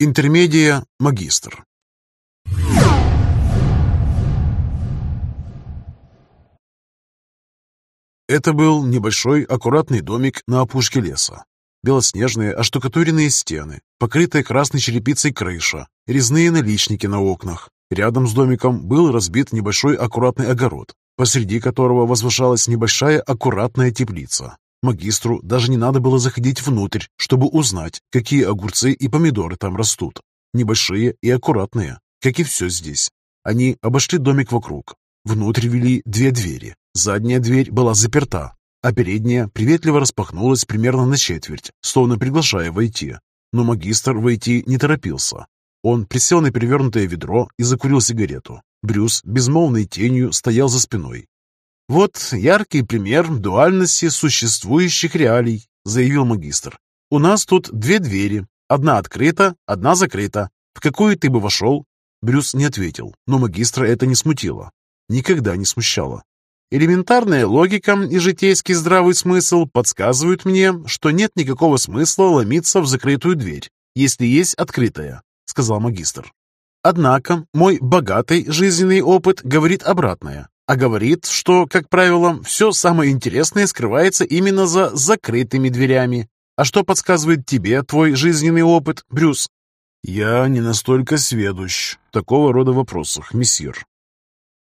Интермедия магистр. Это был небольшой аккуратный домик на опушке леса. Белоснежные оштукатуренные стены, покрытая красной черепицей крыша, резные наличники на окнах. Рядом с домиком был разбит небольшой аккуратный огород, посреди которого возвышалась небольшая аккуратная теплица. Магистру даже не надо было заходить внутрь, чтобы узнать, какие огурцы и помидоры там растут. Небольшие и аккуратные, как и все здесь. Они обошли домик вокруг. Внутрь вели две двери. Задняя дверь была заперта, а передняя приветливо распахнулась примерно на четверть, словно приглашая войти. Но магистр войти не торопился. Он присел на перевернутое ведро и закурил сигарету. Брюс безмолвной тенью стоял за спиной. «Вот яркий пример дуальности существующих реалий», — заявил магистр. «У нас тут две двери. Одна открыта, одна закрыта. В какую ты бы вошел?» Брюс не ответил, но магистра это не смутило. Никогда не смущало. Элементарная логика и житейский здравый смысл подсказывают мне, что нет никакого смысла ломиться в закрытую дверь, если есть открытая, сказал магистр. Однако мой богатый жизненный опыт говорит обратное, а говорит, что, как правило, все самое интересное скрывается именно за закрытыми дверями. А что подсказывает тебе твой жизненный опыт, Брюс? Я не настолько сведущ в такого рода вопросах, мессир.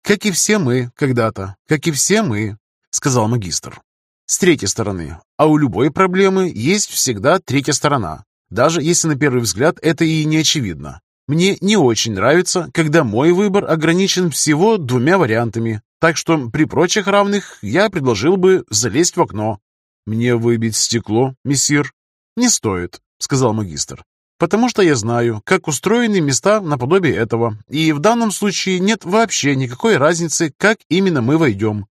Как и все мы когда-то, как и все мы, сказал магистр. С третьей стороны, а у любой проблемы есть всегда третья сторона, даже если на первый взгляд это и не очевидно. Мне не очень нравится, когда мой выбор ограничен всего двумя вариантами, так что при прочих равных я предложил бы залезть в окно. Мне выбить стекло, мессир? Не стоит, сказал магистр, потому что я знаю, как устроены места наподобие этого, и в данном случае нет вообще никакой разницы, как именно мы войдем.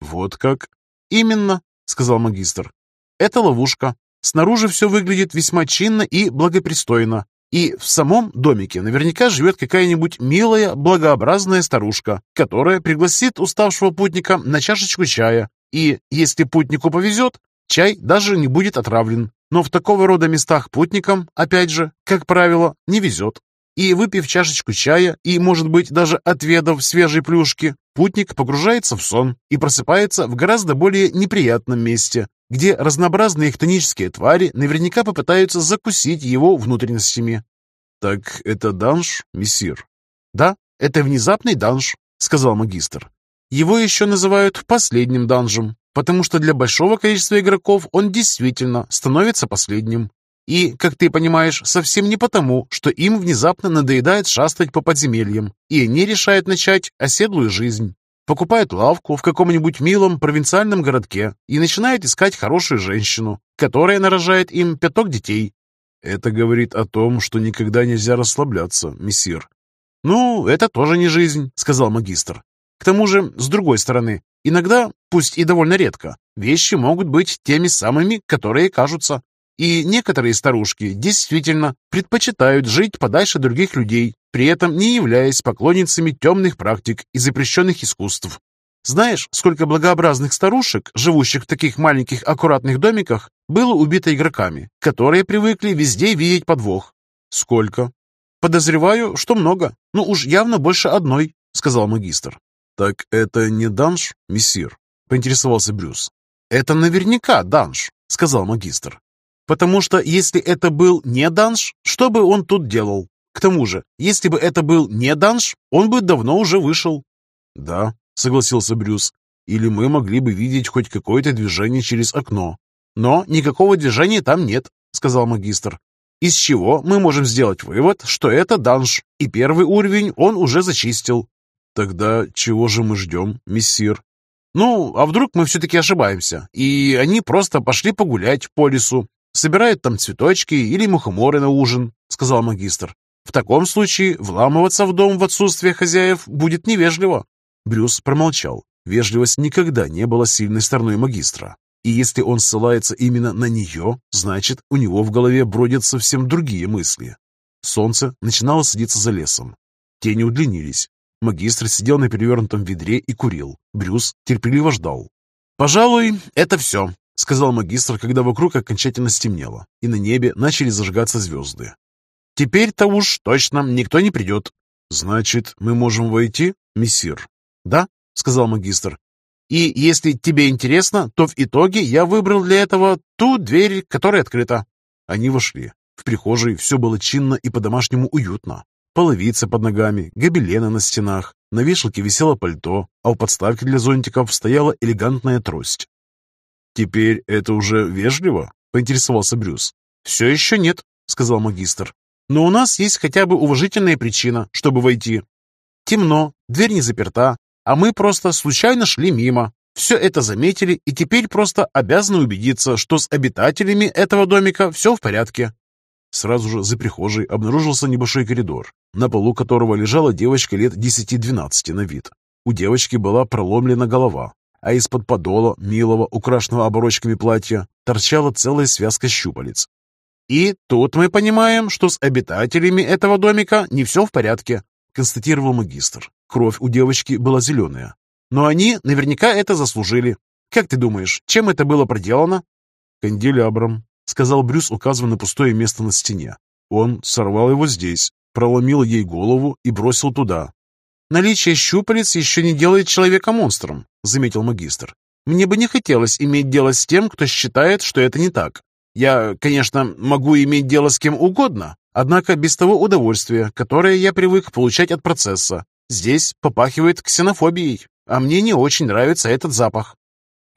Вот как? Именно, сказал магистр. Это ловушка. Снаружи все выглядит весьма чинно и благопристойно, и в самом домике наверняка живет какая-нибудь милая, благообразная старушка, которая пригласит уставшего путника на чашечку чая. И если путнику повезет, чай даже не будет отравлен. Но в такого рода местах путникам, опять же, как правило, не везет. И выпив чашечку чая и, может быть, даже отведав свежей плюшки, путник погружается в сон и просыпается в гораздо более неприятном месте, где разнообразные хтонические твари наверняка попытаются закусить его внутренностями. «Так это данж, мессир?» «Да, это внезапный данж», — сказал магистр. «Его еще называют последним данжем, потому что для большого количества игроков он действительно становится последним. И, как ты понимаешь, совсем не потому, что им внезапно надоедает шастать по подземельям, и они решают начать оседлую жизнь покупают лавку в каком-нибудь милом провинциальном городке и начинают искать хорошую женщину, которая нарожает им пяток детей. Это говорит о том, что никогда нельзя расслабляться, мессир. Ну, это тоже не жизнь, сказал магистр. К тому же, с другой стороны, иногда, пусть и довольно редко, вещи могут быть теми самыми, которые кажутся. И некоторые старушки действительно предпочитают жить подальше других людей, при этом не являясь поклонницами темных практик и запрещенных искусств. Знаешь, сколько благообразных старушек, живущих в таких маленьких аккуратных домиках, было убито игроками, которые привыкли везде видеть подвох? Сколько? Подозреваю, что много. Ну уж явно больше одной, сказал магистр. Так это не данж, мессир? Поинтересовался Брюс. Это наверняка данж, сказал магистр. Потому что если это был не данж, что бы он тут делал? К тому же, если бы это был не данж, он бы давно уже вышел. Да, согласился Брюс. Или мы могли бы видеть хоть какое-то движение через окно. Но никакого движения там нет, сказал магистр. Из чего мы можем сделать вывод, что это данж, и первый уровень он уже зачистил. Тогда чего же мы ждем, мессир? Ну, а вдруг мы все-таки ошибаемся, и они просто пошли погулять по лесу, собирают там цветочки или мухоморы на ужин», — сказал магистр. «В таком случае вламываться в дом в отсутствие хозяев будет невежливо». Брюс промолчал. Вежливость никогда не была сильной стороной магистра. И если он ссылается именно на нее, значит, у него в голове бродят совсем другие мысли. Солнце начинало садиться за лесом. Тени удлинились. Магистр сидел на перевернутом ведре и курил. Брюс терпеливо ждал. «Пожалуй, это все», — сказал магистр, когда вокруг окончательно стемнело, и на небе начали зажигаться звезды. Теперь-то уж точно никто не придет». «Значит, мы можем войти, мессир?» «Да», — сказал магистр. «И если тебе интересно, то в итоге я выбрал для этого ту дверь, которая открыта». Они вошли. В прихожей все было чинно и по-домашнему уютно. Половицы под ногами, гобелены на стенах, на вешалке висело пальто, а у подставки для зонтиков стояла элегантная трость. «Теперь это уже вежливо?» — поинтересовался Брюс. «Все еще нет», — сказал магистр. «Но у нас есть хотя бы уважительная причина, чтобы войти. Темно, дверь не заперта, а мы просто случайно шли мимо. Все это заметили и теперь просто обязаны убедиться, что с обитателями этого домика все в порядке». Сразу же за прихожей обнаружился небольшой коридор, на полу которого лежала девочка лет 10-12 на вид. У девочки была проломлена голова, а из-под подола милого, украшенного оборочками платья, торчала целая связка щупалец. «И тут мы понимаем, что с обитателями этого домика не все в порядке», констатировал магистр. Кровь у девочки была зеленая. «Но они наверняка это заслужили. Как ты думаешь, чем это было проделано?» «Канделябром», — сказал Брюс, указывая на пустое место на стене. Он сорвал его здесь, проломил ей голову и бросил туда. «Наличие щупалец еще не делает человека монстром», — заметил магистр. «Мне бы не хотелось иметь дело с тем, кто считает, что это не так. Я, конечно, могу иметь дело с кем угодно, однако без того удовольствия, которое я привык получать от процесса. Здесь попахивает ксенофобией, а мне не очень нравится этот запах».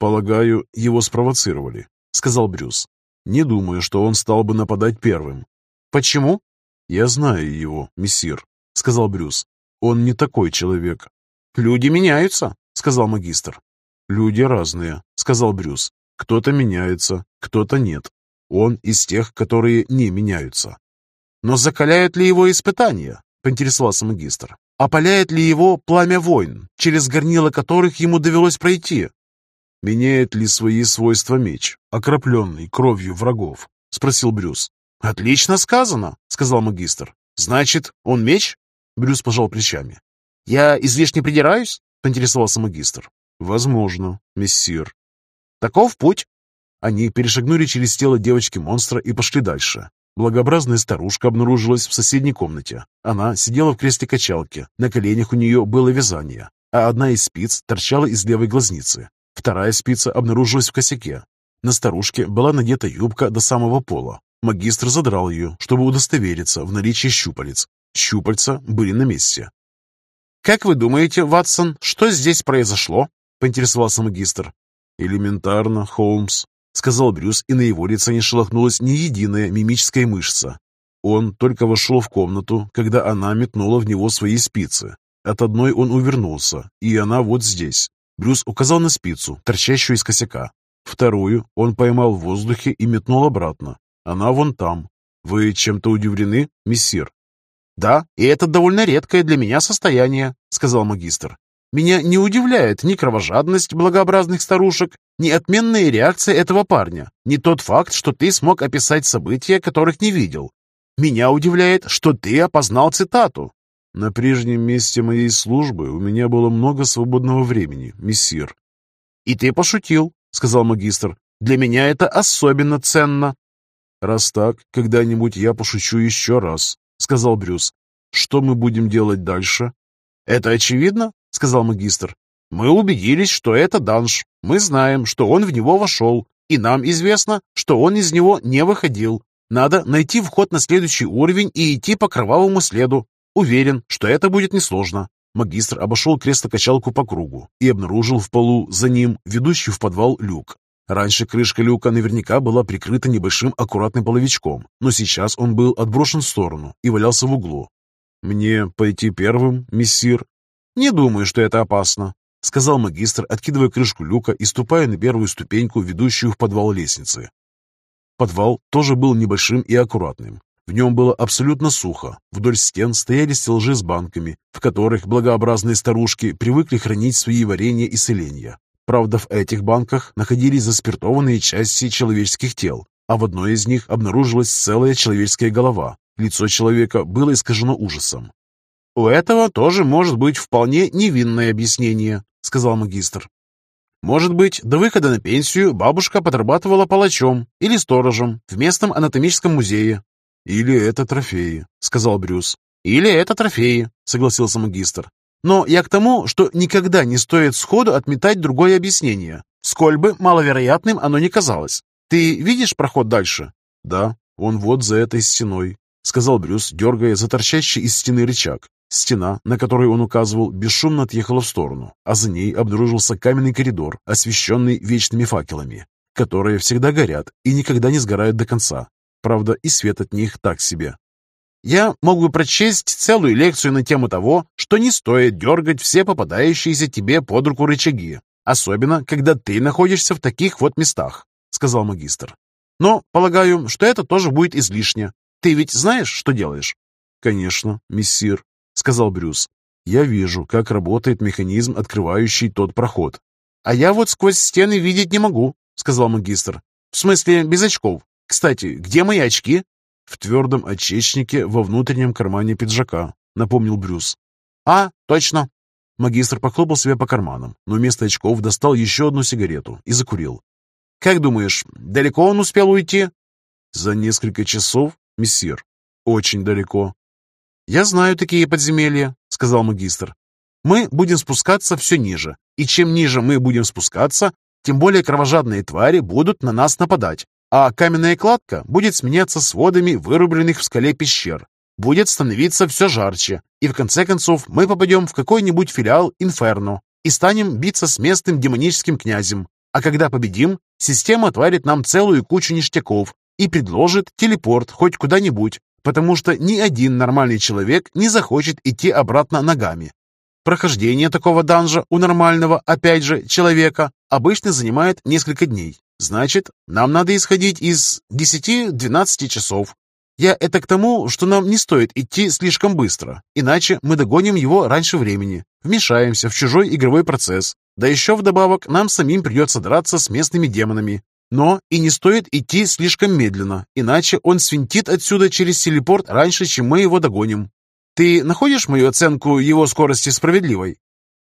«Полагаю, его спровоцировали», — сказал Брюс. «Не думаю, что он стал бы нападать первым». «Почему?» «Я знаю его, мессир», — сказал Брюс. «Он не такой человек». «Люди меняются», — сказал магистр. «Люди разные», — сказал Брюс. «Кто-то меняется, кто-то нет. Он из тех, которые не меняются». «Но закаляют ли его испытания?» — поинтересовался магистр. «Опаляет ли его пламя войн, через горнила которых ему довелось пройти?» «Меняет ли свои свойства меч, окропленный кровью врагов?» — спросил Брюс. «Отлично сказано», — сказал магистр. «Значит, он меч?» Брюс пожал плечами. «Я излишне придираюсь?» — поинтересовался магистр. «Возможно, мессир». «Таков путь». Они перешагнули через тело девочки-монстра и пошли дальше. Благообразная старушка обнаружилась в соседней комнате. Она сидела в кресле качалки, на коленях у нее было вязание, а одна из спиц торчала из левой глазницы. Вторая спица обнаружилась в косяке. На старушке была надета юбка до самого пола, Магистр задрал ее, чтобы удостовериться в наличии щупалец. Щупальца были на месте. «Как вы думаете, Ватсон, что здесь произошло?» — поинтересовался магистр. «Элементарно, Холмс», — сказал Брюс, и на его лице не шелохнулась ни единая мимическая мышца. Он только вошел в комнату, когда она метнула в него свои спицы. От одной он увернулся, и она вот здесь. Брюс указал на спицу, торчащую из косяка. Вторую он поймал в воздухе и метнул обратно. Она вон там. Вы чем-то удивлены, мессир?» «Да, и это довольно редкое для меня состояние», — сказал магистр. «Меня не удивляет ни кровожадность благообразных старушек, ни отменная реакция этого парня, ни тот факт, что ты смог описать события, которых не видел. Меня удивляет, что ты опознал цитату». «На прежнем месте моей службы у меня было много свободного времени, мессир». «И ты пошутил», — сказал магистр. «Для меня это особенно ценно». «Раз так, когда-нибудь я пошучу еще раз», — сказал Брюс. «Что мы будем делать дальше?» «Это очевидно», — сказал магистр. «Мы убедились, что это данж. Мы знаем, что он в него вошел, и нам известно, что он из него не выходил. Надо найти вход на следующий уровень и идти по кровавому следу. Уверен, что это будет несложно». Магистр обошел кресло-качалку по кругу и обнаружил в полу за ним ведущий в подвал люк. Раньше крышка люка наверняка была прикрыта небольшим аккуратным половичком, но сейчас он был отброшен в сторону и валялся в углу. «Мне пойти первым, мессир?» «Не думаю, что это опасно», — сказал магистр, откидывая крышку люка и ступая на первую ступеньку, ведущую в подвал лестницы. Подвал тоже был небольшим и аккуратным. В нем было абсолютно сухо. Вдоль стен стояли стеллажи с банками, в которых благообразные старушки привыкли хранить свои варенья и соленья. Правда, в этих банках находились заспиртованные части человеческих тел, а в одной из них обнаружилась целая человеческая голова. Лицо человека было искажено ужасом. «У этого тоже может быть вполне невинное объяснение», — сказал магистр. «Может быть, до выхода на пенсию бабушка подрабатывала палачом или сторожем в местном анатомическом музее. «Или это трофеи», — сказал Брюс. «Или это трофеи», — согласился магистр. «Но я к тому, что никогда не стоит сходу отметать другое объяснение, сколь бы маловероятным оно ни казалось. Ты видишь проход дальше?» «Да, он вот за этой стеной», — сказал Брюс, дергая за торчащий из стены рычаг. Стена, на которую он указывал, бесшумно отъехала в сторону, а за ней обнаружился каменный коридор, освещенный вечными факелами, которые всегда горят и никогда не сгорают до конца. Правда, и свет от них так себе. Я мог бы прочесть целую лекцию на тему того, что не стоит дергать все попадающиеся тебе под руку рычаги, особенно когда ты находишься в таких вот местах, сказал магистр. Но полагаю, что это тоже будет излишне. Ты ведь знаешь, что делаешь? Конечно, миссир, сказал Брюс. Я вижу, как работает механизм, открывающий тот проход. А я вот сквозь стены видеть не могу, сказал магистр. В смысле, без очков. Кстати, где мои очки? В твердом очечнике во внутреннем кармане пиджака, напомнил Брюс. А, точно. Магистр похлопал себя по карманам, но вместо очков достал еще одну сигарету и закурил. «Как думаешь, далеко он успел уйти?» «За несколько часов, мессир. Очень далеко». «Я знаю такие подземелья», — сказал магистр. «Мы будем спускаться все ниже, и чем ниже мы будем спускаться, тем более кровожадные твари будут на нас нападать а каменная кладка будет сменяться сводами вырубленных в скале пещер. Будет становиться все жарче, и в конце концов мы попадем в какой-нибудь филиал Инферно и станем биться с местным демоническим князем. А когда победим, система отварит нам целую кучу ништяков и предложит телепорт хоть куда-нибудь, потому что ни один нормальный человек не захочет идти обратно ногами. Прохождение такого данжа у нормального, опять же, человека обычно занимает несколько дней. Значит, нам надо исходить из 10-12 часов. Я это к тому, что нам не стоит идти слишком быстро, иначе мы догоним его раньше времени, вмешаемся в чужой игровой процесс. Да еще вдобавок нам самим придется драться с местными демонами. Но и не стоит идти слишком медленно, иначе он свинтит отсюда через телепорт раньше, чем мы его догоним. Ты находишь мою оценку его скорости справедливой?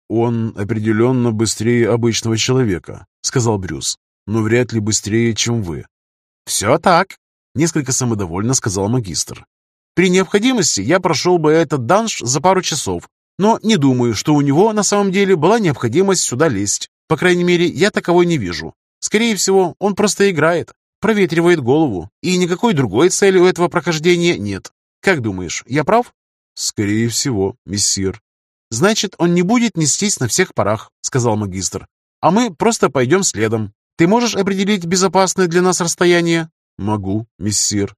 «Он определенно быстрее обычного человека», — сказал Брюс но вряд ли быстрее, чем вы». «Все так», — несколько самодовольно сказал магистр. «При необходимости я прошел бы этот данж за пару часов, но не думаю, что у него на самом деле была необходимость сюда лезть. По крайней мере, я таковой не вижу. Скорее всего, он просто играет, проветривает голову, и никакой другой цели у этого прохождения нет. Как думаешь, я прав?» «Скорее всего, мессир». «Значит, он не будет нестись на всех парах», — сказал магистр. «А мы просто пойдем следом. Ты можешь определить безопасное для нас расстояние?» «Могу, мессир».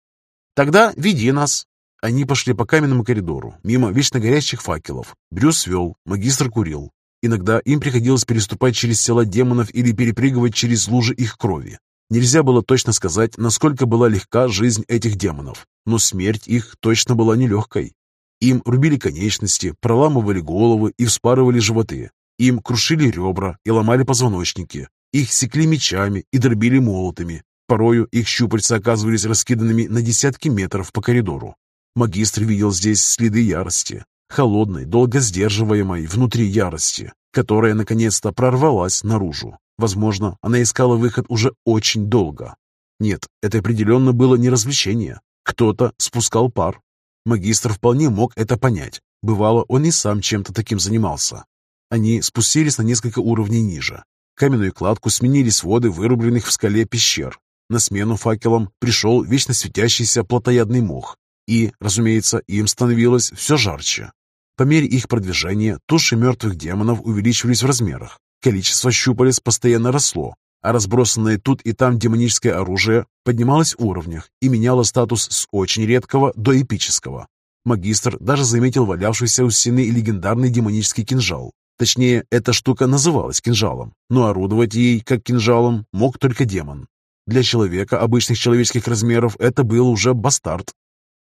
«Тогда веди нас». Они пошли по каменному коридору, мимо вечно горящих факелов. Брюс вел, магистр курил. Иногда им приходилось переступать через тела демонов или перепрыгивать через лужи их крови. Нельзя было точно сказать, насколько была легка жизнь этих демонов, но смерть их точно была нелегкой. Им рубили конечности, проламывали головы и вспарывали животы. Им крушили ребра и ломали позвоночники, их секли мечами и дробили молотами. Порою их щупальца оказывались раскиданными на десятки метров по коридору. Магистр видел здесь следы ярости, холодной, долго сдерживаемой внутри ярости, которая наконец-то прорвалась наружу. Возможно, она искала выход уже очень долго. Нет, это определенно было не развлечение. Кто-то спускал пар. Магистр вполне мог это понять. Бывало, он и сам чем-то таким занимался. Они спустились на несколько уровней ниже, Каменную кладку сменили своды вырубленных в скале пещер. На смену факелам пришел вечно светящийся плотоядный мох. И, разумеется, им становилось все жарче. По мере их продвижения туши мертвых демонов увеличивались в размерах. Количество щупалец постоянно росло, а разбросанное тут и там демоническое оружие поднималось в уровнях и меняло статус с очень редкого до эпического. Магистр даже заметил валявшийся у стены легендарный демонический кинжал, Точнее, эта штука называлась кинжалом, но орудовать ей, как кинжалом, мог только демон. Для человека обычных человеческих размеров это был уже бастард.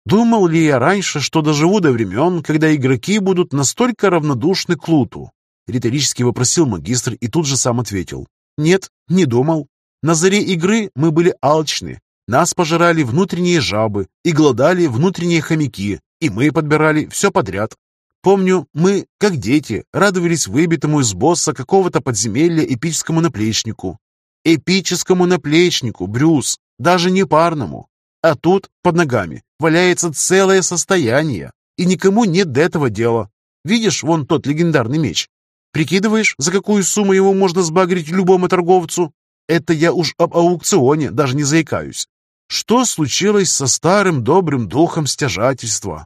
Думал ли я раньше, что доживу до времен, когда игроки будут настолько равнодушны к луту? Риторически вопросил магистр и тут же сам ответил. Нет, не думал. На заре игры мы были алчны. Нас пожирали внутренние жабы и голодали внутренние хомяки, и мы подбирали все подряд, Помню, мы, как дети, радовались выбитому из босса какого-то подземелья эпическому наплечнику. Эпическому наплечнику, Брюс, даже не парному. А тут, под ногами, валяется целое состояние, и никому нет до этого дела. Видишь вон тот легендарный меч? Прикидываешь, за какую сумму его можно сбагрить любому торговцу? Это я уж об аукционе даже не заикаюсь. Что случилось со старым добрым духом стяжательства?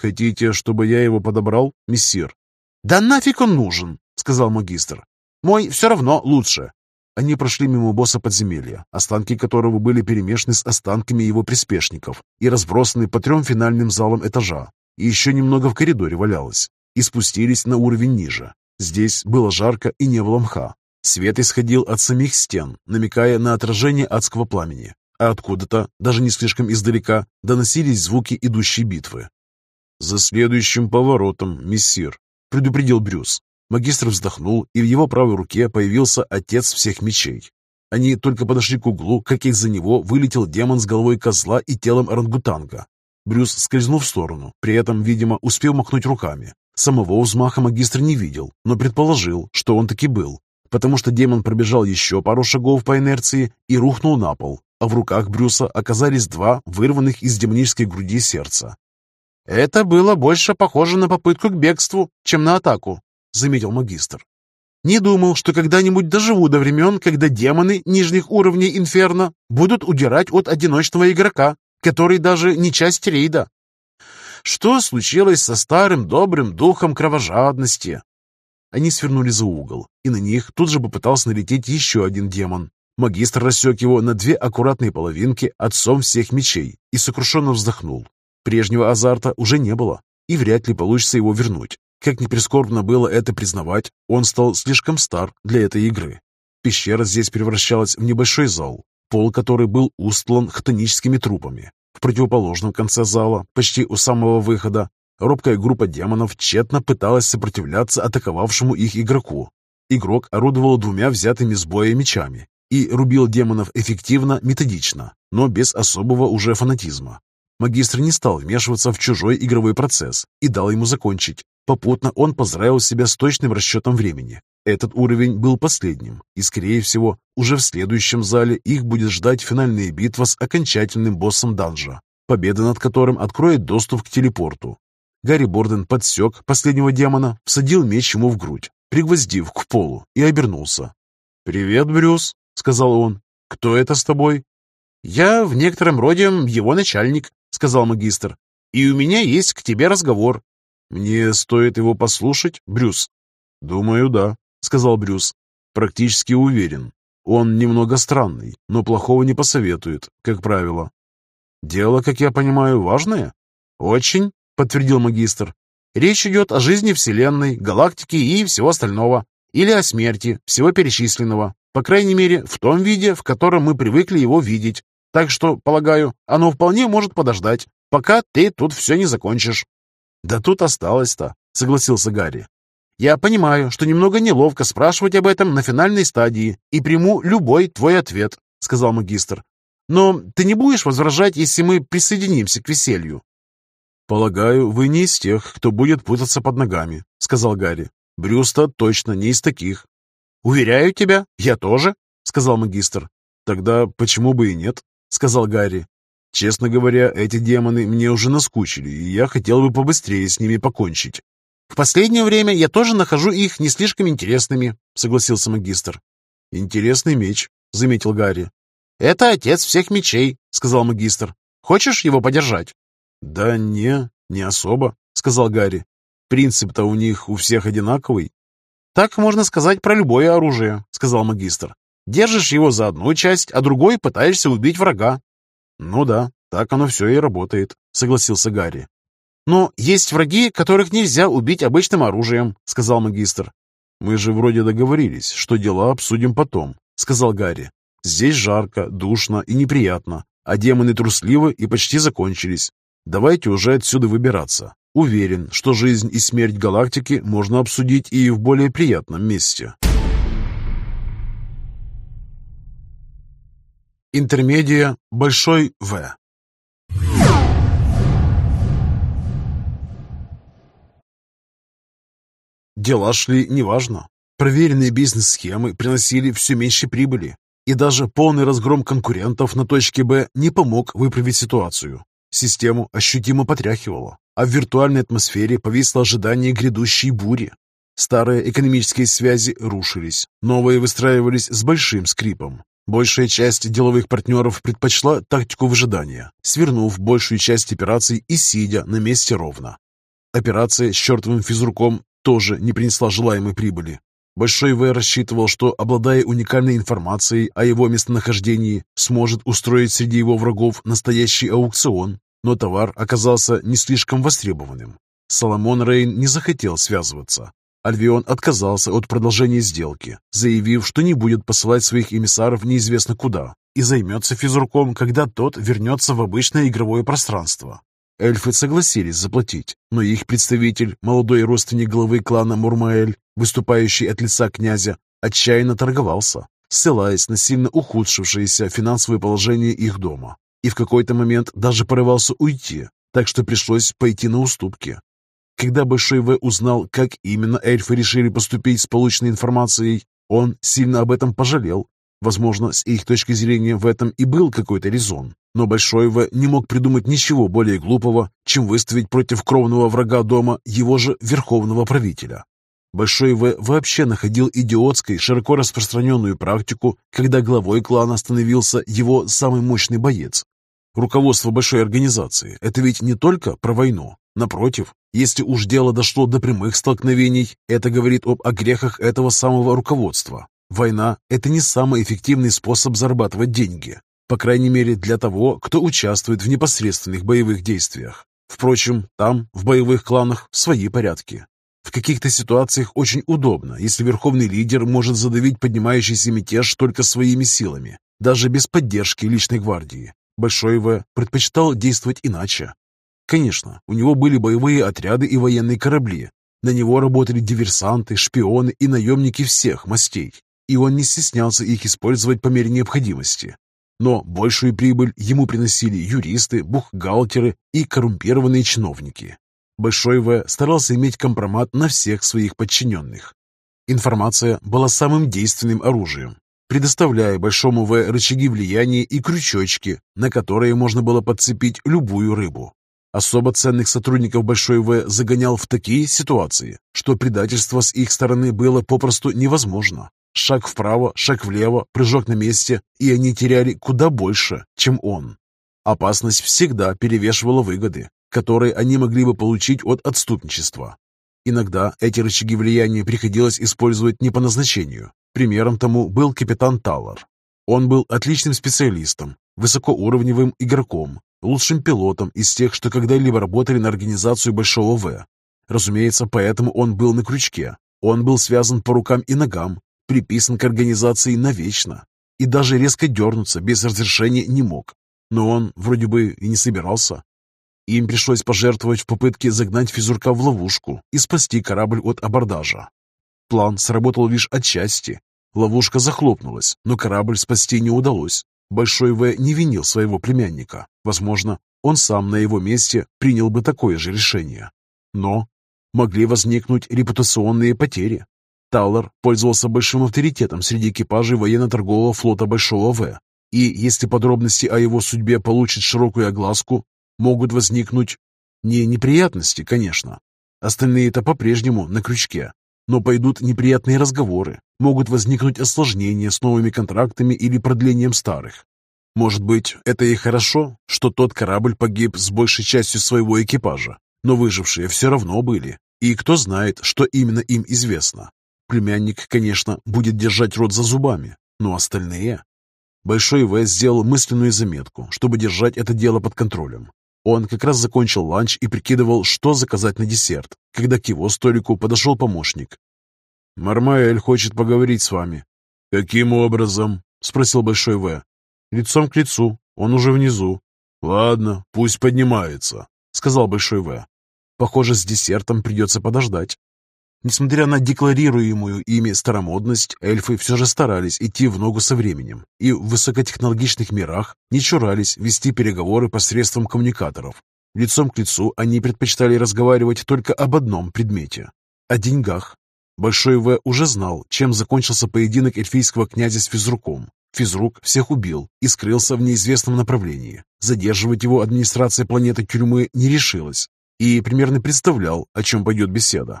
Хотите, чтобы я его подобрал, мессир? Да нафиг он нужен, сказал магистр. Мой все равно лучше. Они прошли мимо босса подземелья, останки которого были перемешаны с останками его приспешников и разбросаны по трем финальным залам этажа. И еще немного в коридоре валялось. И спустились на уровень ниже. Здесь было жарко и не было мха. Свет исходил от самих стен, намекая на отражение адского пламени. А откуда-то, даже не слишком издалека, доносились звуки идущей битвы. «За следующим поворотом, мессир», — предупредил Брюс. Магистр вздохнул, и в его правой руке появился отец всех мечей. Они только подошли к углу, как из-за него вылетел демон с головой козла и телом орангутанга. Брюс скользнул в сторону, при этом, видимо, успел махнуть руками. Самого взмаха магистр не видел, но предположил, что он таки был, потому что демон пробежал еще пару шагов по инерции и рухнул на пол, а в руках Брюса оказались два вырванных из демонической груди сердца. «Это было больше похоже на попытку к бегству, чем на атаку», — заметил магистр. «Не думал, что когда-нибудь доживу до времен, когда демоны нижних уровней Инферно будут удирать от одиночного игрока, который даже не часть рейда. Что случилось со старым добрым духом кровожадности?» Они свернули за угол, и на них тут же попытался налететь еще один демон. Магистр рассек его на две аккуратные половинки отцом всех мечей и сокрушенно вздохнул. Прежнего азарта уже не было, и вряд ли получится его вернуть. Как ни прискорбно было это признавать, он стал слишком стар для этой игры. Пещера здесь превращалась в небольшой зал, пол который был устлан хтоническими трупами. В противоположном конце зала, почти у самого выхода, робкая группа демонов тщетно пыталась сопротивляться атаковавшему их игроку. Игрок орудовал двумя взятыми с боя мечами и рубил демонов эффективно, методично, но без особого уже фанатизма. Магистр не стал вмешиваться в чужой игровой процесс и дал ему закончить. Попутно он поздравил себя с точным расчетом времени. Этот уровень был последним, и, скорее всего, уже в следующем зале их будет ждать финальная битва с окончательным боссом данжа, победа над которым откроет доступ к телепорту. Гарри Борден подсек последнего демона, всадил меч ему в грудь, пригвоздив к полу, и обернулся. «Привет, Брюс», — сказал он. «Кто это с тобой?» «Я в некотором роде его начальник», — сказал магистр. «И у меня есть к тебе разговор». «Мне стоит его послушать, Брюс?» «Думаю, да», — сказал Брюс. «Практически уверен. Он немного странный, но плохого не посоветует, как правило». «Дело, как я понимаю, важное?» «Очень», — подтвердил магистр. «Речь идет о жизни Вселенной, галактики и всего остального. Или о смерти, всего перечисленного. По крайней мере, в том виде, в котором мы привыкли его видеть. Так что, полагаю, оно вполне может подождать, пока ты тут все не закончишь». «Да тут осталось-то», — согласился Гарри. «Я понимаю, что немного неловко спрашивать об этом на финальной стадии и приму любой твой ответ», — сказал магистр. «Но ты не будешь возражать, если мы присоединимся к веселью?» «Полагаю, вы не из тех, кто будет путаться под ногами», — сказал Гарри. «Брюста точно не из таких». «Уверяю тебя, я тоже», — сказал магистр. «Тогда почему бы и нет?» — сказал Гарри. «Честно говоря, эти демоны мне уже наскучили, и я хотел бы побыстрее с ними покончить». «В последнее время я тоже нахожу их не слишком интересными», — согласился магистр. «Интересный меч», — заметил Гарри. «Это отец всех мечей», — сказал магистр. «Хочешь его подержать?» «Да не, не особо», — сказал Гарри. «Принцип-то у них у всех одинаковый». «Так можно сказать про любое оружие», — сказал магистр. Держишь его за одну часть, а другой пытаешься убить врага. Ну да, так оно все и работает, согласился Гарри. Но есть враги, которых нельзя убить обычным оружием, сказал магистр. Мы же вроде договорились, что дела обсудим потом, сказал Гарри. Здесь жарко, душно и неприятно, а демоны трусливы и почти закончились. Давайте уже отсюда выбираться. Уверен, что жизнь и смерть галактики можно обсудить и в более приятном месте. Интермедия Большой В. Дела шли неважно. Проверенные бизнес-схемы приносили все меньше прибыли, И даже полный разгром конкурентов на точке Б не помог выправить ситуацию. Систему ощутимо потряхивало, а в виртуальной атмосфере повисло ожидание грядущей бури. Старые экономические связи рушились, новые выстраивались с большим скрипом. Большая часть деловых партнеров предпочла тактику выжидания, свернув большую часть операций и сидя на месте ровно. Операция с чертовым физруком тоже не принесла желаемой прибыли. Большой В рассчитывал, что, обладая уникальной информацией о его местонахождении, сможет устроить среди его врагов настоящий аукцион, но товар оказался не слишком востребованным. Соломон Рейн не захотел связываться. Альвион отказался от продолжения сделки, заявив, что не будет посылать своих эмиссаров неизвестно куда и займется физруком, когда тот вернется в обычное игровое пространство. Эльфы согласились заплатить, но их представитель, молодой родственник главы клана Мурмаэль, выступающий от лица князя, отчаянно торговался, ссылаясь на сильно ухудшившееся финансовое положение их дома. И в какой-то момент даже порывался уйти, так что пришлось пойти на уступки. Когда Большой В узнал, как именно эльфы решили поступить с полученной информацией, он сильно об этом пожалел. Возможно, с их точки зрения в этом и был какой-то резон. Но Большой В не мог придумать ничего более глупого, чем выставить против кровного врага дома его же верховного правителя. Большой В вообще находил идиотской, широко распространенную практику, когда главой клана становился его самый мощный боец. Руководство большой организации – это ведь не только про войну. Напротив, если уж дело дошло до прямых столкновений, это говорит об огрехах этого самого руководства. Война – это не самый эффективный способ зарабатывать деньги, по крайней мере для того, кто участвует в непосредственных боевых действиях. Впрочем, там, в боевых кланах, свои порядки. В каких-то ситуациях очень удобно, если верховный лидер может задавить поднимающийся мятеж только своими силами, даже без поддержки личной гвардии. Большой В предпочитал действовать иначе. Конечно, у него были боевые отряды и военные корабли. На него работали диверсанты, шпионы и наемники всех мастей, и он не стеснялся их использовать по мере необходимости. Но большую прибыль ему приносили юристы, бухгалтеры и коррумпированные чиновники. Большой В старался иметь компромат на всех своих подчиненных. Информация была самым действенным оружием, предоставляя Большому В рычаги влияния и крючочки, на которые можно было подцепить любую рыбу. Особо ценных сотрудников Большой В загонял в такие ситуации, что предательство с их стороны было попросту невозможно. Шаг вправо, шаг влево, прыжок на месте, и они теряли куда больше, чем он. Опасность всегда перевешивала выгоды, которые они могли бы получить от отступничества. Иногда эти рычаги влияния приходилось использовать не по назначению. Примером тому был капитан Таллар. Он был отличным специалистом, высокоуровневым игроком, лучшим пилотом из тех, что когда-либо работали на организацию Большого В. Разумеется, поэтому он был на крючке. Он был связан по рукам и ногам, приписан к организации навечно, и даже резко дернуться без разрешения не мог. Но он вроде бы и не собирался. Им пришлось пожертвовать в попытке загнать физурка в ловушку и спасти корабль от абордажа. План сработал лишь отчасти. Ловушка захлопнулась, но корабль спасти не удалось. Большой В не винил своего племянника. Возможно, он сам на его месте принял бы такое же решение. Но могли возникнуть репутационные потери. Таллар пользовался большим авторитетом среди экипажей военно-торгового флота Большого В. И если подробности о его судьбе получат широкую огласку, могут возникнуть не неприятности, конечно. Остальные-то по-прежнему на крючке. Но пойдут неприятные разговоры, могут возникнуть осложнения с новыми контрактами или продлением старых. Может быть, это и хорошо, что тот корабль погиб с большей частью своего экипажа, но выжившие все равно были. И кто знает, что именно им известно. Племянник, конечно, будет держать рот за зубами, но остальные... Большой В сделал мысленную заметку, чтобы держать это дело под контролем. Он как раз закончил ланч и прикидывал, что заказать на десерт, когда к его столику подошел помощник. «Мармаэль хочет поговорить с вами». «Каким образом?» — спросил Большой В. «Лицом к лицу. Он уже внизу». «Ладно, пусть поднимается», — сказал Большой В. «Похоже, с десертом придется подождать». Несмотря на декларируемую ими старомодность, эльфы все же старались идти в ногу со временем и в высокотехнологичных мирах не чурались вести переговоры посредством коммуникаторов. Лицом к лицу они предпочитали разговаривать только об одном предмете – о деньгах. Большой В уже знал, чем закончился поединок эльфийского князя с физруком. Физрук всех убил и скрылся в неизвестном направлении. Задерживать его администрация планеты тюрьмы не решилась и примерно представлял, о чем пойдет беседа.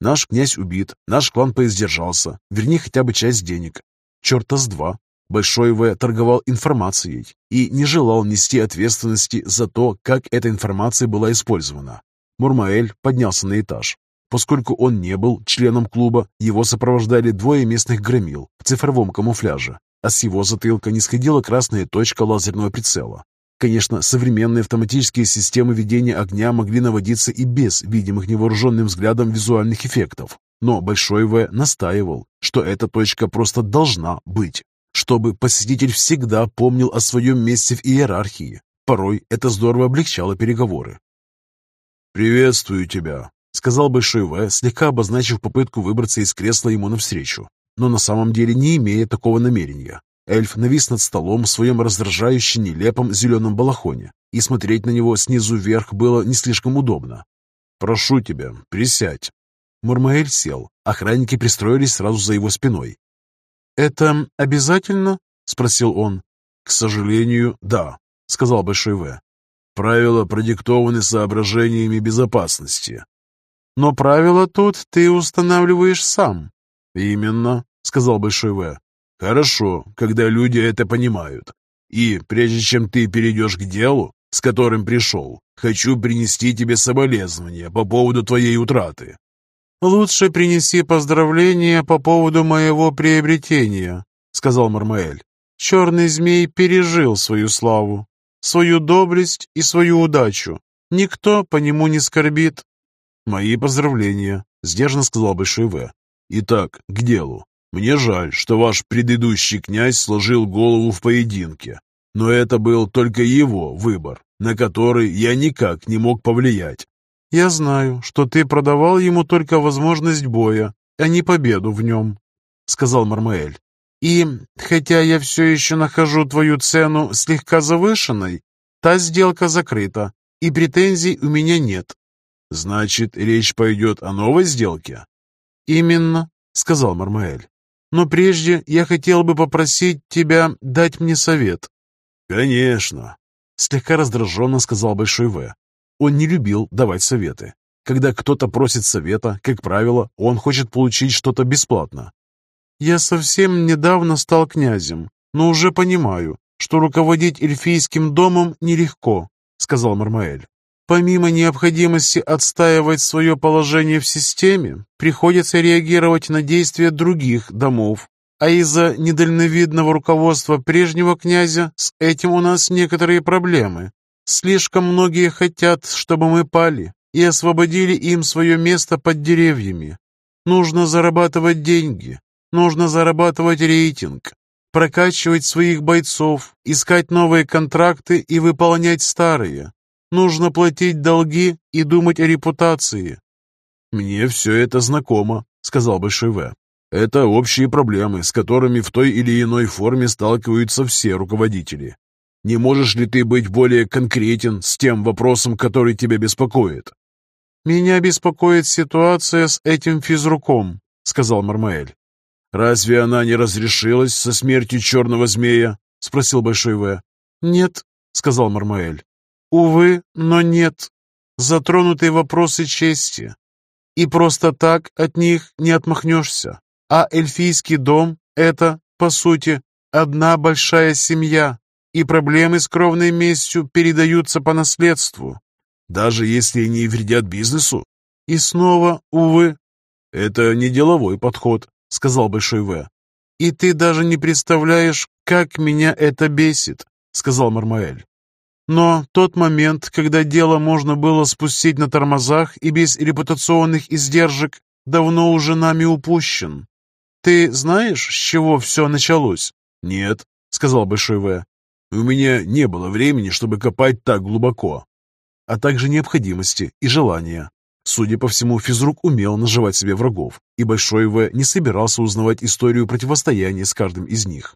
Наш князь убит, наш клан поиздержался, верни хотя бы часть денег. Черта с два. Большой В торговал информацией и не желал нести ответственности за то, как эта информация была использована. Мурмаэль поднялся на этаж. Поскольку он не был членом клуба, его сопровождали двое местных громил в цифровом камуфляже, а с его затылка не сходила красная точка лазерного прицела. Конечно, современные автоматические системы ведения огня могли наводиться и без видимых невооруженным взглядом визуальных эффектов, но Большой В настаивал, что эта точка просто должна быть, чтобы посетитель всегда помнил о своем месте в иерархии. Порой это здорово облегчало переговоры. «Приветствую тебя», — сказал Большой В, слегка обозначив попытку выбраться из кресла ему навстречу, но на самом деле не имея такого намерения. Эльф навис над столом в своем раздражающе нелепом зеленом балахоне, и смотреть на него снизу вверх было не слишком удобно. «Прошу тебя, присядь». Мурмаэль сел. Охранники пристроились сразу за его спиной. «Это обязательно?» — спросил он. «К сожалению, да», — сказал Большой В. «Правила продиктованы соображениями безопасности». «Но правила тут ты устанавливаешь сам». «Именно», — сказал Большой В. Хорошо, когда люди это понимают. И прежде чем ты перейдешь к делу, с которым пришел, хочу принести тебе соболезнования по поводу твоей утраты. «Лучше принеси поздравления по поводу моего приобретения», — сказал Мармаэль. «Черный змей пережил свою славу, свою доблесть и свою удачу. Никто по нему не скорбит». «Мои поздравления», — сдержанно сказал Большой В. «Итак, к делу. Мне жаль, что ваш предыдущий князь сложил голову в поединке, но это был только его выбор, на который я никак не мог повлиять. Я знаю, что ты продавал ему только возможность боя, а не победу в нем, сказал Мармаэль. И, хотя я все еще нахожу твою цену слегка завышенной, та сделка закрыта, и претензий у меня нет. Значит, речь пойдет о новой сделке? Именно, сказал Мармаэль. Но прежде я хотел бы попросить тебя дать мне совет». «Конечно», — слегка раздраженно сказал Большой В. Он не любил давать советы. Когда кто-то просит совета, как правило, он хочет получить что-то бесплатно. «Я совсем недавно стал князем, но уже понимаю, что руководить эльфийским домом нелегко», — сказал Мармаэль. Помимо необходимости отстаивать свое положение в системе, приходится реагировать на действия других домов. А из-за недальновидного руководства прежнего князя с этим у нас некоторые проблемы. Слишком многие хотят, чтобы мы пали и освободили им свое место под деревьями. Нужно зарабатывать деньги, нужно зарабатывать рейтинг, прокачивать своих бойцов, искать новые контракты и выполнять старые. Нужно платить долги и думать о репутации. «Мне все это знакомо», — сказал Большой В. «Это общие проблемы, с которыми в той или иной форме сталкиваются все руководители. Не можешь ли ты быть более конкретен с тем вопросом, который тебя беспокоит?» «Меня беспокоит ситуация с этим физруком», — сказал Мармаэль. «Разве она не разрешилась со смертью черного змея?» — спросил Большой В. «Нет», — сказал Мармаэль. Увы, но нет. Затронуты вопросы чести. И просто так от них не отмахнешься. А эльфийский дом — это, по сути, одна большая семья, и проблемы с кровной местью передаются по наследству. Даже если они вредят бизнесу? И снова, увы. Это не деловой подход, сказал Большой В. И ты даже не представляешь, как меня это бесит, сказал Мармаэль. Но тот момент, когда дело можно было спустить на тормозах и без репутационных издержек, давно уже нами упущен. Ты знаешь, с чего все началось? Нет, сказал Большой В. У меня не было времени, чтобы копать так глубоко, а также необходимости и желания. Судя по всему, физрук умел наживать себе врагов, и Большой В не собирался узнавать историю противостояния с каждым из них.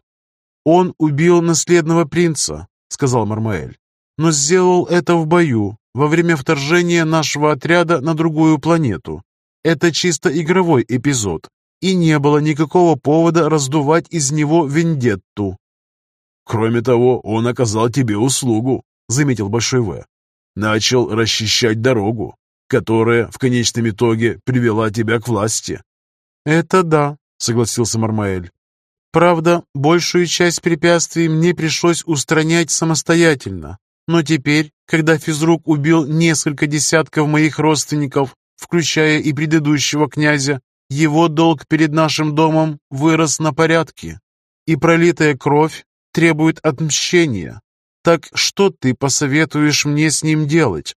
«Он убил наследного принца», — сказал Мармаэль но сделал это в бою, во время вторжения нашего отряда на другую планету. Это чисто игровой эпизод, и не было никакого повода раздувать из него вендетту. «Кроме того, он оказал тебе услугу», — заметил Большой В. «Начал расчищать дорогу, которая в конечном итоге привела тебя к власти». «Это да», — согласился Мармаэль. «Правда, большую часть препятствий мне пришлось устранять самостоятельно. Но теперь, когда физрук убил несколько десятков моих родственников, включая и предыдущего князя, его долг перед нашим домом вырос на порядке, и пролитая кровь требует отмщения. Так что ты посоветуешь мне с ним делать?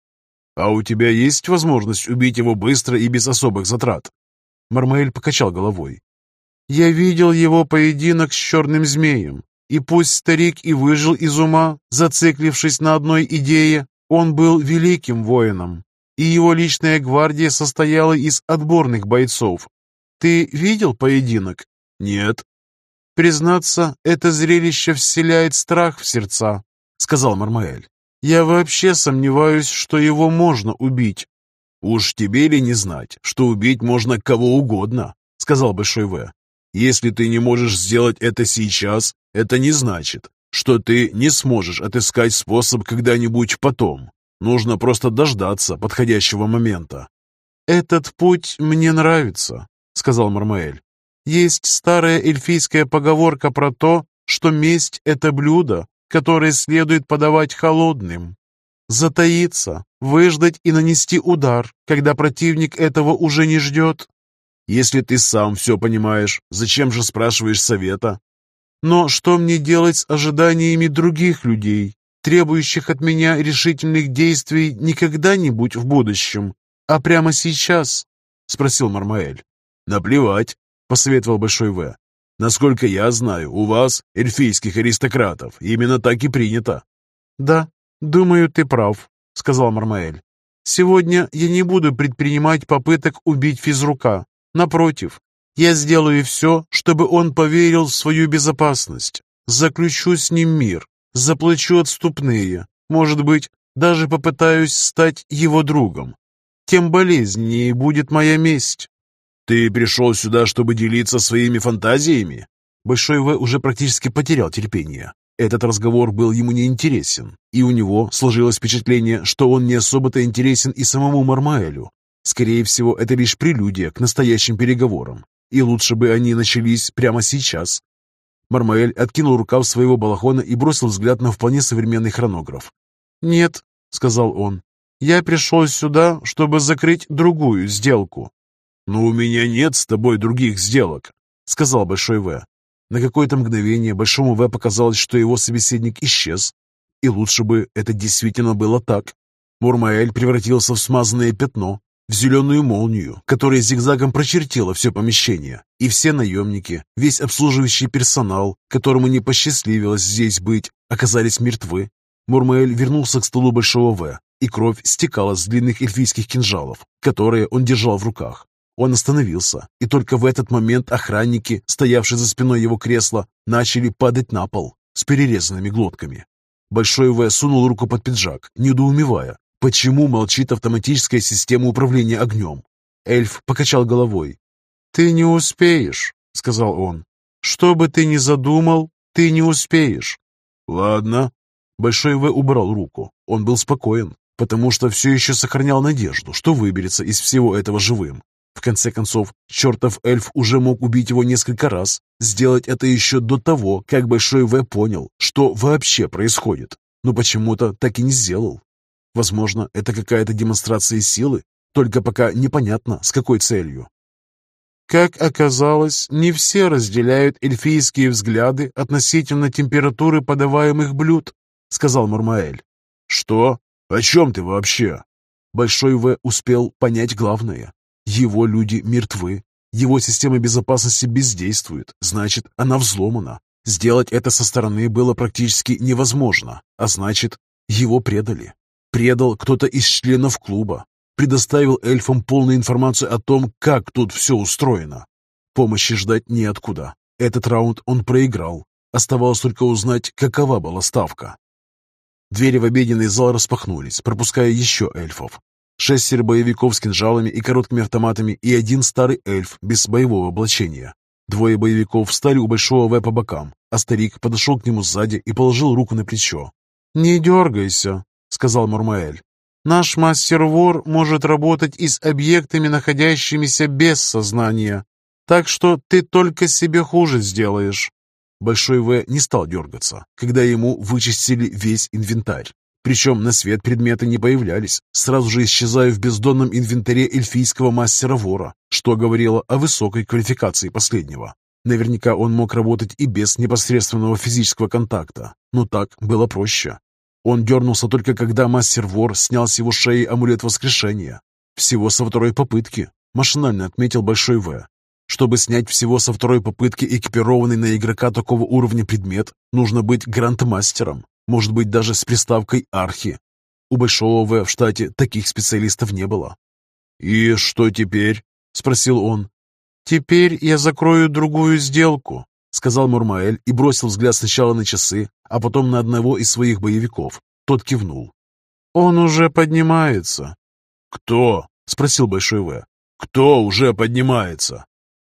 А у тебя есть возможность убить его быстро и без особых затрат? Мармаэль покачал головой. Я видел его поединок с черным змеем, и пусть старик и выжил из ума, зациклившись на одной идее, он был великим воином, и его личная гвардия состояла из отборных бойцов. Ты видел поединок? Нет. Признаться, это зрелище вселяет страх в сердца, сказал Мармаэль. Я вообще сомневаюсь, что его можно убить. Уж тебе ли не знать, что убить можно кого угодно, сказал Большой В. Если ты не можешь сделать это сейчас, это не значит, что ты не сможешь отыскать способ когда-нибудь потом. Нужно просто дождаться подходящего момента. «Этот путь мне нравится», — сказал Мармаэль. «Есть старая эльфийская поговорка про то, что месть — это блюдо, которое следует подавать холодным. Затаиться, выждать и нанести удар, когда противник этого уже не ждет. Если ты сам все понимаешь, зачем же спрашиваешь совета? Но что мне делать с ожиданиями других людей, требующих от меня решительных действий не когда-нибудь в будущем, а прямо сейчас?» — спросил Мармаэль. «Наплевать», — посоветовал Большой В. «Насколько я знаю, у вас, эльфийских аристократов, именно так и принято». «Да, думаю, ты прав», — сказал Мармаэль. «Сегодня я не буду предпринимать попыток убить физрука. Напротив, я сделаю все, чтобы он поверил в свою безопасность. Заключу с ним мир, заплачу отступные. Может быть, даже попытаюсь стать его другом. Тем болезненнее будет моя месть. Ты пришел сюда, чтобы делиться своими фантазиями? Большой В уже практически потерял терпение. Этот разговор был ему неинтересен, и у него сложилось впечатление, что он не особо-то интересен и самому Мармаэлю. Скорее всего, это лишь прелюдия к настоящим переговорам. И лучше бы они начались прямо сейчас. Мармаэль откинул рукав своего балахона и бросил взгляд на вполне современный хронограф. «Нет», — сказал он, — «я пришел сюда, чтобы закрыть другую сделку». «Но у меня нет с тобой других сделок», — сказал Большой В. На какое-то мгновение Большому В показалось, что его собеседник исчез. И лучше бы это действительно было так. Мурмаэль превратился в смазанное пятно, в зеленую молнию, которая зигзагом прочертила все помещение, и все наемники, весь обслуживающий персонал, которому не посчастливилось здесь быть, оказались мертвы. Мурмаэль вернулся к столу Большого В, и кровь стекала с длинных эльфийских кинжалов, которые он держал в руках. Он остановился, и только в этот момент охранники, стоявшие за спиной его кресла, начали падать на пол с перерезанными глотками. Большой В сунул руку под пиджак, недоумевая, Почему молчит автоматическая система управления огнем? Эльф покачал головой. «Ты не успеешь», — сказал он. «Что бы ты ни задумал, ты не успеешь». «Ладно». Большой В убрал руку. Он был спокоен, потому что все еще сохранял надежду, что выберется из всего этого живым. В конце концов, чертов эльф уже мог убить его несколько раз. Сделать это еще до того, как Большой В понял, что вообще происходит. Но почему-то так и не сделал. Возможно, это какая-то демонстрация силы, только пока непонятно, с какой целью. Как оказалось, не все разделяют эльфийские взгляды относительно температуры подаваемых блюд, сказал Мурмаэль. Что? О чем ты вообще? Большой В успел понять главное. Его люди мертвы. Его система безопасности бездействует, значит, она взломана. Сделать это со стороны было практически невозможно, а значит, его предали. Предал кто-то из членов клуба. Предоставил эльфам полную информацию о том, как тут все устроено. Помощи ждать неоткуда. Этот раунд он проиграл. Оставалось только узнать, какова была ставка. Двери в обеденный зал распахнулись, пропуская еще эльфов. шестеро боевиков с кинжалами и короткими автоматами и один старый эльф без боевого облачения. Двое боевиков встали у большого Вэ по бокам, а старик подошел к нему сзади и положил руку на плечо. «Не дергайся», — сказал Мурмаэль. «Наш мастер-вор может работать и с объектами, находящимися без сознания, так что ты только себе хуже сделаешь». Большой В не стал дергаться, когда ему вычистили весь инвентарь. Причем на свет предметы не появлялись, сразу же исчезая в бездонном инвентаре эльфийского мастера-вора, что говорило о высокой квалификации последнего. Наверняка он мог работать и без непосредственного физического контакта, но так было проще. Он дернулся только когда мастер-вор снял с его шеи амулет воскрешения. Всего со второй попытки, машинально отметил Большой В. Чтобы снять всего со второй попытки экипированный на игрока такого уровня предмет, нужно быть грандмастером, может быть, даже с приставкой «Архи». У Большого В в штате таких специалистов не было. «И что теперь?» — спросил он. «Теперь я закрою другую сделку», — сказал Мурмаэль и бросил взгляд сначала на часы, а потом на одного из своих боевиков. Тот кивнул. «Он уже поднимается». «Кто?» — спросил Большой В. «Кто уже поднимается?»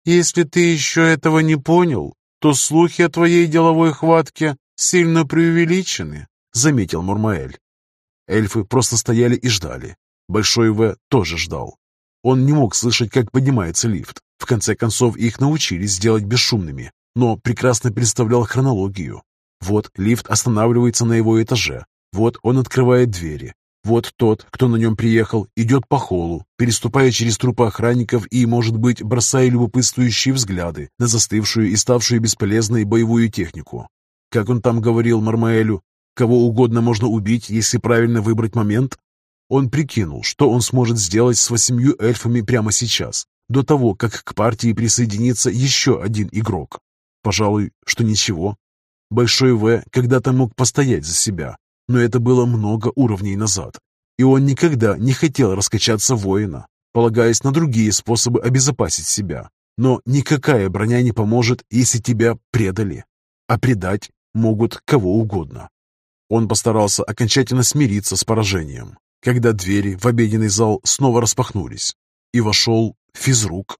«Если ты еще этого не понял, то слухи о твоей деловой хватке сильно преувеличены», — заметил Мурмаэль. Эльфы просто стояли и ждали. Большой В тоже ждал. Он не мог слышать, как поднимается лифт. В конце концов, их научились сделать бесшумными, но прекрасно представлял хронологию. Вот лифт останавливается на его этаже, вот он открывает двери, вот тот, кто на нем приехал, идет по холлу, переступая через трупы охранников и, может быть, бросая любопытствующие взгляды на застывшую и ставшую бесполезной боевую технику. Как он там говорил Мармаэлю, кого угодно можно убить, если правильно выбрать момент? Он прикинул, что он сможет сделать с восемью эльфами прямо сейчас, до того, как к партии присоединится еще один игрок. Пожалуй, что ничего. Большой В когда-то мог постоять за себя, но это было много уровней назад, и он никогда не хотел раскачаться воина, полагаясь на другие способы обезопасить себя. Но никакая броня не поможет, если тебя предали, а предать могут кого угодно. Он постарался окончательно смириться с поражением, когда двери в обеденный зал снова распахнулись, и вошел физрук